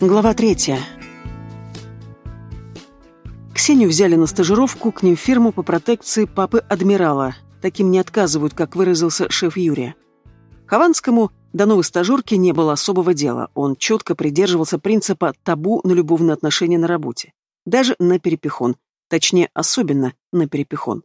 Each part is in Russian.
Глава третья. Ксению взяли на стажировку к ним в фирму по протекции папы-адмирала. Таким не отказывают, как выразился шеф Юрия. Хованскому до новой стажерки не было особого дела. Он четко придерживался принципа табу на любовные отношения на работе. Даже на перепихон. Точнее, особенно на перепихон.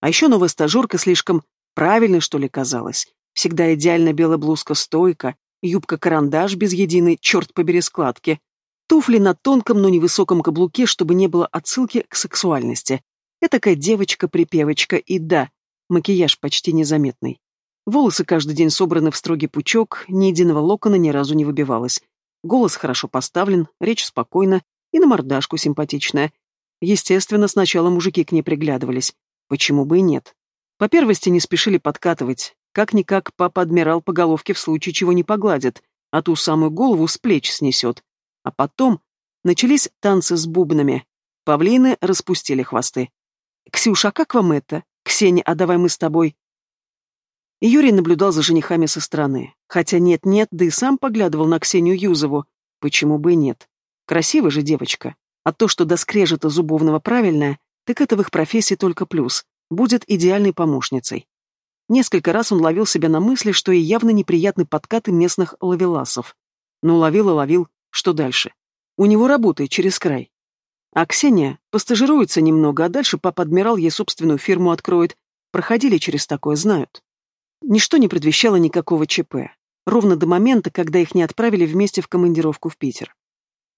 А еще новая стажерка слишком правильной, что ли, казалась. Всегда идеально белая блузка-стойка, юбка-карандаш без единой, черт побери, складки, туфли на тонком, но невысоком каблуке, чтобы не было отсылки к сексуальности. Этакая девочка-припевочка, и да, макияж почти незаметный. Волосы каждый день собраны в строгий пучок, ни единого локона ни разу не выбивалось. Голос хорошо поставлен, речь спокойна и на мордашку симпатичная. Естественно, сначала мужики к ней приглядывались. Почему бы и нет? По первости не спешили подкатывать, как-никак папа-адмирал по головке в случае чего не погладит, а ту самую голову с плеч снесет. А потом начались танцы с бубнами. Павлины распустили хвосты. «Ксюша, а как вам это? Ксения, а давай мы с тобой...» Юрий наблюдал за женихами со стороны. Хотя нет-нет, да и сам поглядывал на Ксению Юзову. Почему бы и нет? Красивая же девочка. А то, что до скрежета зубовного правильная, так это в их профессии только плюс. Будет идеальной помощницей. Несколько раз он ловил себя на мысли, что и явно неприятны подкаты местных ловеласов. Но ловил и ловил, что дальше? У него работает через край. А Ксения постажируется немного, а дальше папа-адмирал ей собственную фирму откроет. Проходили через такое, знают. Ничто не предвещало никакого ЧП. Ровно до момента, когда их не отправили вместе в командировку в Питер.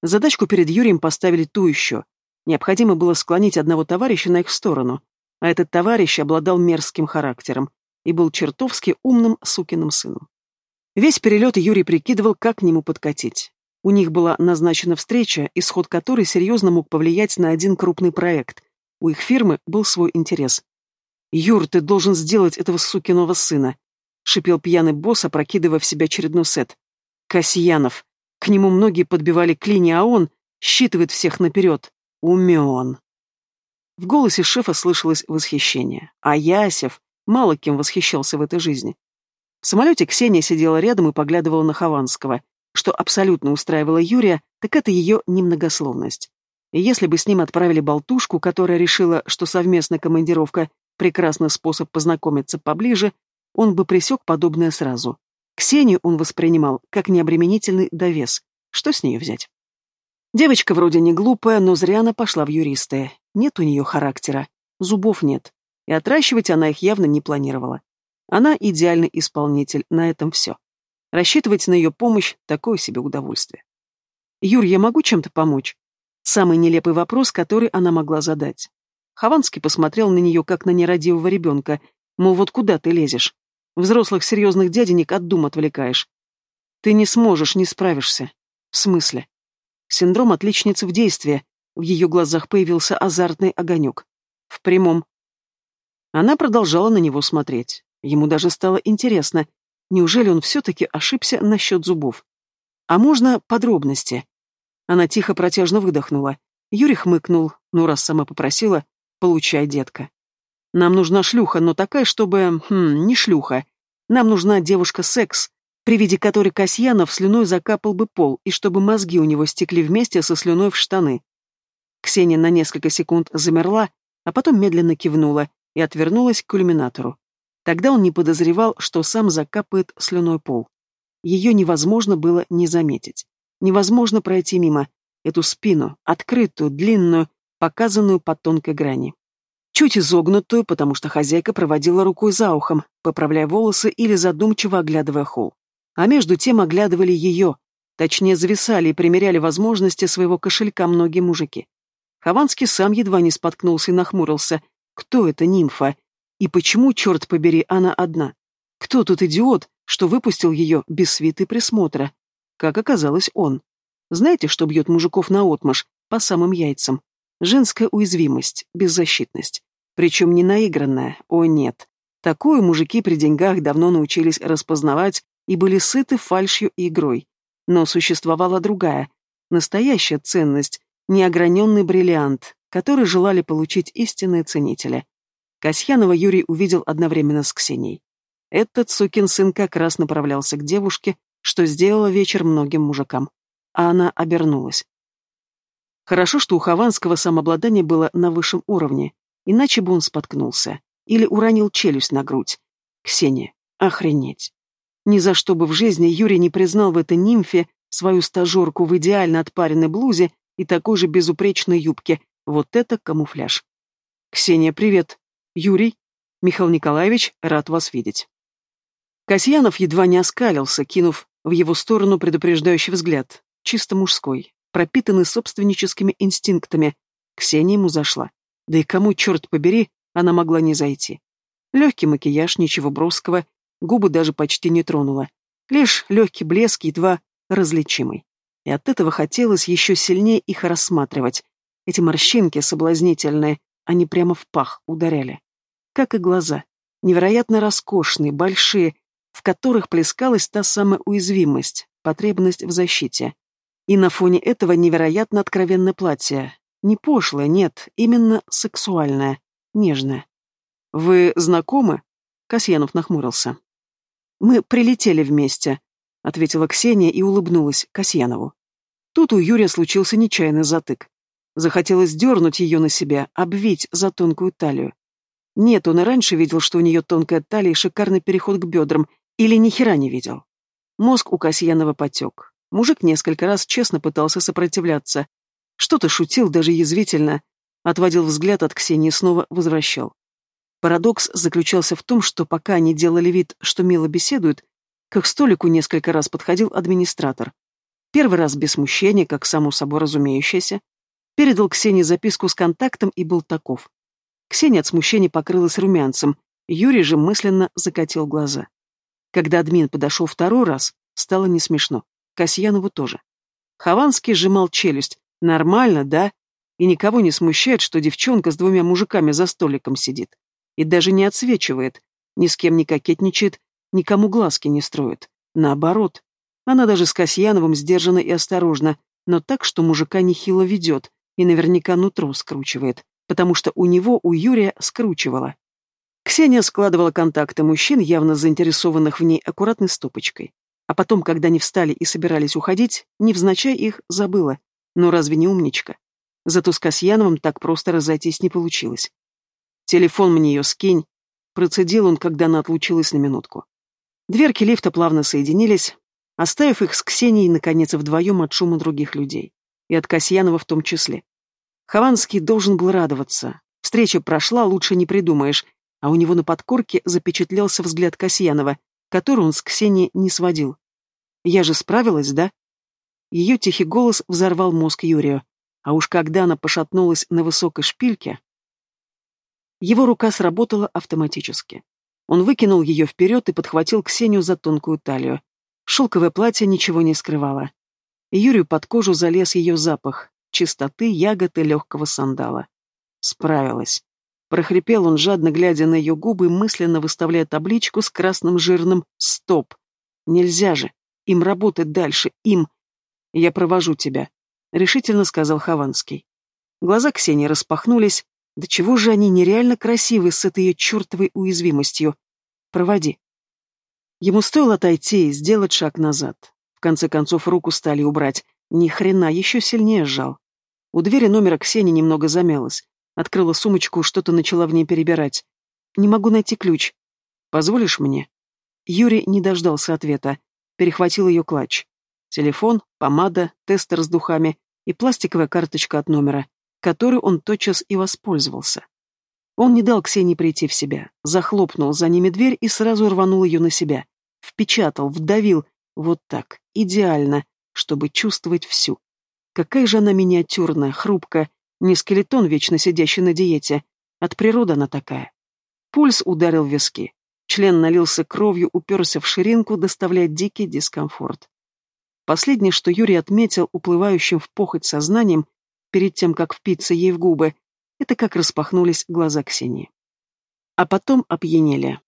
Задачку перед Юрием поставили ту еще. Необходимо было склонить одного товарища на их сторону. А этот товарищ обладал мерзким характером, и был чертовски умным сукиным сыном. Весь перелет Юрий прикидывал, как к нему подкатить. У них была назначена встреча, исход которой серьезно мог повлиять на один крупный проект. У их фирмы был свой интерес. «Юр, ты должен сделать этого сукиного сына», — шипел пьяный босс, опрокидывая в себя очередной сет. «Касьянов. К нему многие подбивали клини, а он считывает всех наперед. Умен». В голосе шефа слышалось восхищение. А Ясев, Мало кем восхищался в этой жизни. В самолете Ксения сидела рядом и поглядывала на Хованского. Что абсолютно устраивало Юрия, так это ее немногословность. И если бы с ним отправили болтушку, которая решила, что совместная командировка – прекрасный способ познакомиться поближе, он бы пресек подобное сразу. Ксению он воспринимал как необременительный довес. Что с нее взять? Девочка вроде не глупая, но зря она пошла в юристы. Нет у нее характера. Зубов нет и отращивать она их явно не планировала. Она идеальный исполнитель, на этом все. Рассчитывать на ее помощь – такое себе удовольствие. «Юр, я могу чем-то помочь?» Самый нелепый вопрос, который она могла задать. Хованский посмотрел на нее, как на нерадивого ребенка, мол, вот куда ты лезешь? Взрослых серьезных дяденек от дум отвлекаешь. Ты не сможешь, не справишься. В смысле? Синдром отличницы в действии. В ее глазах появился азартный огонек. В прямом. Она продолжала на него смотреть. Ему даже стало интересно, неужели он все-таки ошибся насчет зубов? А можно подробности? Она тихо протяжно выдохнула. Юрий хмыкнул, ну раз сама попросила, получай, детка. Нам нужна шлюха, но такая, чтобы... Хм, не шлюха. Нам нужна девушка-секс, при виде которой Касьянов слюной закапал бы пол, и чтобы мозги у него стекли вместе со слюной в штаны. Ксения на несколько секунд замерла, а потом медленно кивнула, и отвернулась к иллюминатору. Тогда он не подозревал, что сам закапает слюной пол. Ее невозможно было не заметить. Невозможно пройти мимо. Эту спину, открытую, длинную, показанную под тонкой грани. Чуть изогнутую, потому что хозяйка проводила рукой за ухом, поправляя волосы или задумчиво оглядывая холл. А между тем оглядывали ее, точнее зависали и примеряли возможности своего кошелька многие мужики. Хованский сам едва не споткнулся и нахмурился, кто эта нимфа? И почему, черт побери, она одна? Кто тут идиот, что выпустил ее без свиты присмотра? Как оказалось, он. Знаете, что бьет мужиков наотмашь, по самым яйцам? Женская уязвимость, беззащитность. Причем не наигранная, о нет. Такую мужики при деньгах давно научились распознавать и были сыты фальшью и игрой. Но существовала другая, настоящая ценность, неограненный бриллиант, которые желали получить истинные ценители. Касьянова Юрий увидел одновременно с Ксенией. Этот сукин сын как раз направлялся к девушке, что сделало вечер многим мужикам. а она обернулась. Хорошо, что у Хованского самообладание было на высшем уровне, иначе бы он споткнулся. Или уронил челюсть на грудь. Ксения, охренеть. Ни за что бы в жизни Юрий не признал в этой нимфе свою стажерку в идеально отпаренной блузе и такой же безупречной юбке. Вот это камуфляж. «Ксения, привет. Юрий. Михаил Николаевич, рад вас видеть». Касьянов едва не оскалился, кинув в его сторону предупреждающий взгляд, чисто мужской, пропитанный собственническими инстинктами. Ксения ему зашла. Да и кому, черт побери, она могла не зайти. Легкий макияж, ничего броского, губы даже почти не тронула. Лишь легкий блеск, едва различимый. И от этого хотелось еще сильнее их рассматривать. Эти морщинки соблазнительные, они прямо в пах ударяли. Как и глаза. Невероятно роскошные, большие, в которых плескалась та самая уязвимость, потребность в защите. И на фоне этого невероятно откровенное платье. Не пошлое, нет, именно сексуальное, нежное. «Вы знакомы?» — Касьянов нахмурился. «Мы прилетели вместе», — ответила Ксения и улыбнулась Касьянову. Тут у Юрия случился нечаянный затык. Захотелось дернуть ее на себя, обвить за тонкую талию. Нет, он и раньше видел, что у нее тонкая талия и шикарный переход к бедрам, или ни хера не видел. Мозг у Касьянова потек. Мужик несколько раз честно пытался сопротивляться. Что-то шутил, даже язвительно. Отводил взгляд от Ксении и снова возвращал. Парадокс заключался в том, что пока они делали вид, что мило беседуют, к их столику несколько раз подходил администратор. Первый раз без смущения, как само собой разумеющееся. Передал Ксении записку с контактом и был таков. Ксения от смущения покрылась румянцем, Юрий же мысленно закатил глаза. Когда админ подошел второй раз, стало не смешно. Касьянову тоже. Хованский сжимал челюсть. Нормально, да? И никого не смущает, что девчонка с двумя мужиками за столиком сидит. И даже не отсвечивает, ни с кем не кокетничает, никому глазки не строит. Наоборот. Она даже с Касьяновым сдержана и осторожна, но так, что мужика нехило ведет и наверняка нутро скручивает, потому что у него, у Юрия, скручивало. Ксения складывала контакты мужчин, явно заинтересованных в ней, аккуратной стопочкой. А потом, когда они встали и собирались уходить, невзначай их забыла. Но разве не умничка? Зато с Касьяновым так просто разойтись не получилось. «Телефон мне ее скинь», — процедил он, когда она отлучилась на минутку. Дверки лифта плавно соединились, оставив их с Ксенией, наконец, вдвоем от шума других людей. И от Касьянова в том числе. Хованский должен был радоваться. Встреча прошла, лучше не придумаешь, а у него на подкорке запечатлелся взгляд Касьянова, который он с Ксенией не сводил. «Я же справилась, да?» Ее тихий голос взорвал мозг Юрию, а уж когда она пошатнулась на высокой шпильке... Его рука сработала автоматически. Он выкинул ее вперед и подхватил Ксению за тонкую талию. Шелковое платье ничего не скрывало. Юрию под кожу залез ее запах, чистоты, ягод и легкого сандала. Справилась. Прохрипел он, жадно глядя на ее губы, мысленно выставляя табличку с красным жирным «Стоп». «Нельзя же. Им работать дальше. Им. Я провожу тебя», — решительно сказал Хованский. Глаза Ксении распахнулись. Да чего же они нереально красивы с этой ее чертовой уязвимостью. Проводи. Ему стоило отойти и сделать шаг назад. Конце концов, руку стали убрать. Ни хрена, еще сильнее сжал. У двери номера Ксении немного замялась. Открыла сумочку, что-то начала в ней перебирать. «Не могу найти ключ. Позволишь мне?» Юрий не дождался ответа. Перехватил ее клатч. Телефон, помада, тестер с духами и пластиковая карточка от номера, которой он тотчас и воспользовался. Он не дал Ксении прийти в себя, захлопнул за ними дверь и сразу рванул ее на себя. Впечатал, вдавил, вот так, идеально, чтобы чувствовать всю. Какая же она миниатюрная, хрупкая, не скелетон, вечно сидящий на диете. От природы она такая. Пульс ударил в виски. Член налился кровью, уперся в ширинку, доставляя дикий дискомфорт. Последнее, что Юрий отметил уплывающим в похоть сознанием, перед тем, как впиться ей в губы, это как распахнулись глаза Ксении. А потом опьянели.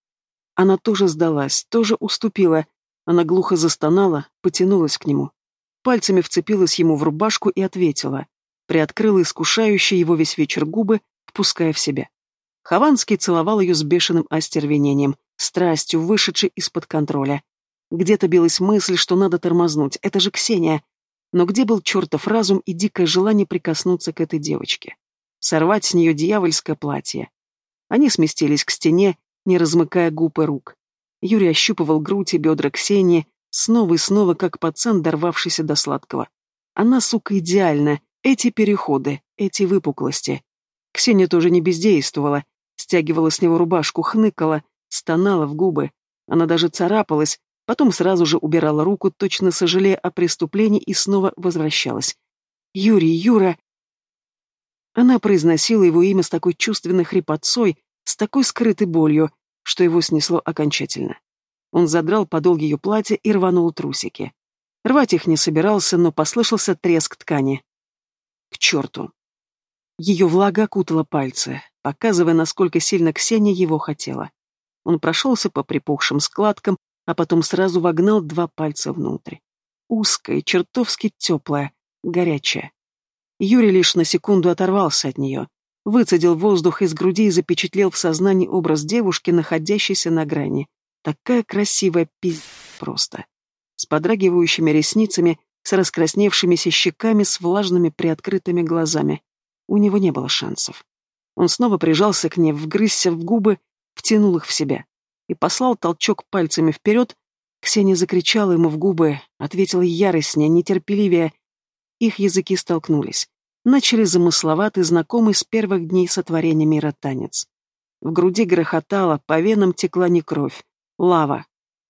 Она тоже сдалась, тоже уступила. Она глухо застонала, потянулась к нему. Пальцами вцепилась ему в рубашку и ответила приоткрыла искушающие его весь вечер губы, впуская в себя. Хованский целовал ее с бешеным остервенением, страстью, вышедшей из-под контроля. Где-то билась мысль, что надо тормознуть, это же Ксения. Но где был чертов разум и дикое желание прикоснуться к этой девочке? Сорвать с нее дьявольское платье. Они сместились к стене, не размыкая губ и рук. Юрий ощупывал грудь и бедра Ксении, снова и снова, как пацан, дорвавшийся до сладкого. Она, сука, идеальна, эти переходы, эти выпуклости. Ксения тоже не бездействовала, стягивала с него рубашку, хныкала, стонала в губы. Она даже царапалась, потом сразу же убирала руку, точно сожалея о преступлении, и снова возвращалась. «Юрий, Юра!» Она произносила его имя с такой чувственной хрипотцой, с такой скрытой болью, что его снесло окончательно. Он задрал подол ее платья и рванул трусики. Рвать их не собирался, но послышался треск ткани. К черту. Ее влага окутала пальцы, показывая, насколько сильно Ксения его хотела. Он прошелся по припухшим складкам, а потом сразу вогнал два пальца внутрь. Узкая, чертовски теплая, горячая. Юрий лишь на секунду оторвался от нее, выцедил воздух из груди и запечатлел в сознании образ девушки, находящейся на грани. Такая красивая пиздец просто. С подрагивающими ресницами, с раскрасневшимися щеками, с влажными приоткрытыми глазами. У него не было шансов. Он снова прижался к ней, вгрызся в губы, втянул их в себя и послал толчок пальцами вперед. Ксения закричала ему в губы, ответила яростнее, нетерпеливее. Их языки столкнулись. Начали замысловатый, знакомый с первых дней сотворения мира танец. В груди грохотало, по венам текла не кровь, лава.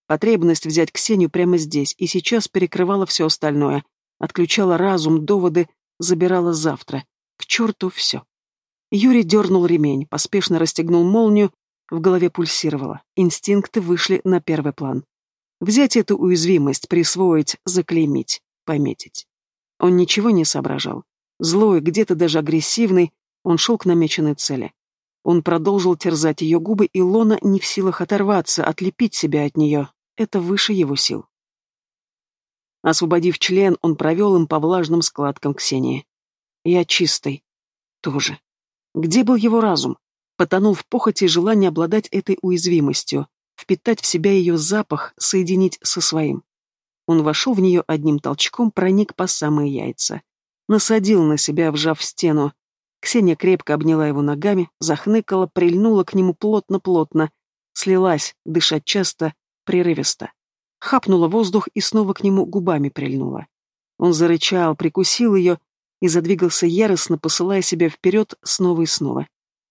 Потребность взять Ксению прямо здесь и сейчас перекрывала все остальное. Отключала разум, доводы, забирала завтра. К черту все. Юрий дернул ремень, поспешно расстегнул молнию, в голове пульсировало. Инстинкты вышли на первый план. Взять эту уязвимость, присвоить, заклеймить, пометить. Он ничего не соображал. Злой, где-то даже агрессивный, он шел к намеченной цели. Он продолжил терзать ее губы, и Лона не в силах оторваться, отлепить себя от нее. Это выше его сил. Освободив член, он провел им по влажным складкам Ксении. Я чистый. Тоже. Где был его разум? Потонул в похоти желание обладать этой уязвимостью, впитать в себя ее запах, соединить со своим. Он вошел в нее одним толчком, проник по самые яйца. Насадил на себя, вжав в стену. Ксения крепко обняла его ногами, захныкала, прильнула к нему плотно-плотно, слилась, дышать часто, прерывисто. Хапнула воздух и снова к нему губами прильнула. Он зарычал, прикусил ее и задвигался яростно, посылая себя вперед снова и снова.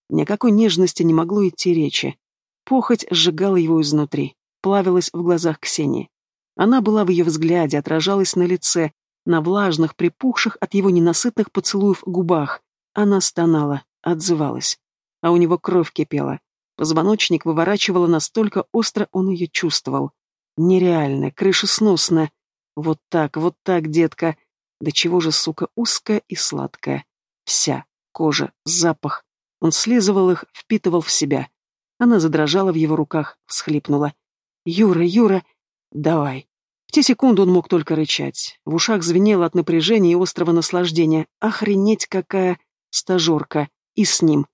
Никакой нежности не могло идти речи. Похоть сжигала его изнутри, плавилась в глазах Ксении. Она была в ее взгляде, отражалась на лице, на влажных, припухших от его ненасытных поцелуев губах. Она стонала, отзывалась. А у него кровь кипела. Позвоночник выворачивало настолько остро, он ее чувствовал. Нереально, крышесносная. Вот так, вот так, детка. Да чего же, сука, узкая и сладкая. Вся. Кожа, запах. Он слизывал их, впитывал в себя. Она задрожала в его руках, всхлипнула. «Юра, Юра, давай». Те секунды он мог только рычать. В ушах звенело от напряжения и острого наслаждения. Охренеть, какая стажерка. И с ним.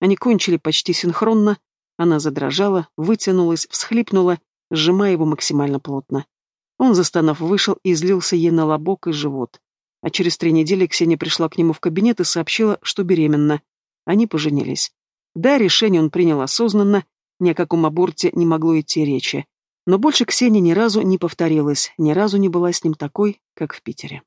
Они кончили почти синхронно. Она задрожала, вытянулась, всхлипнула, сжимая его максимально плотно. Он, застонав, вышел и излился ей на лобок и живот. А через три недели Ксения пришла к нему в кабинет и сообщила, что беременна. Они поженились. Да, решение он принял осознанно, ни о каком аборте не могло идти речи. Но больше Ксения ни разу не повторилась, ни разу не была с ним такой, как в Питере.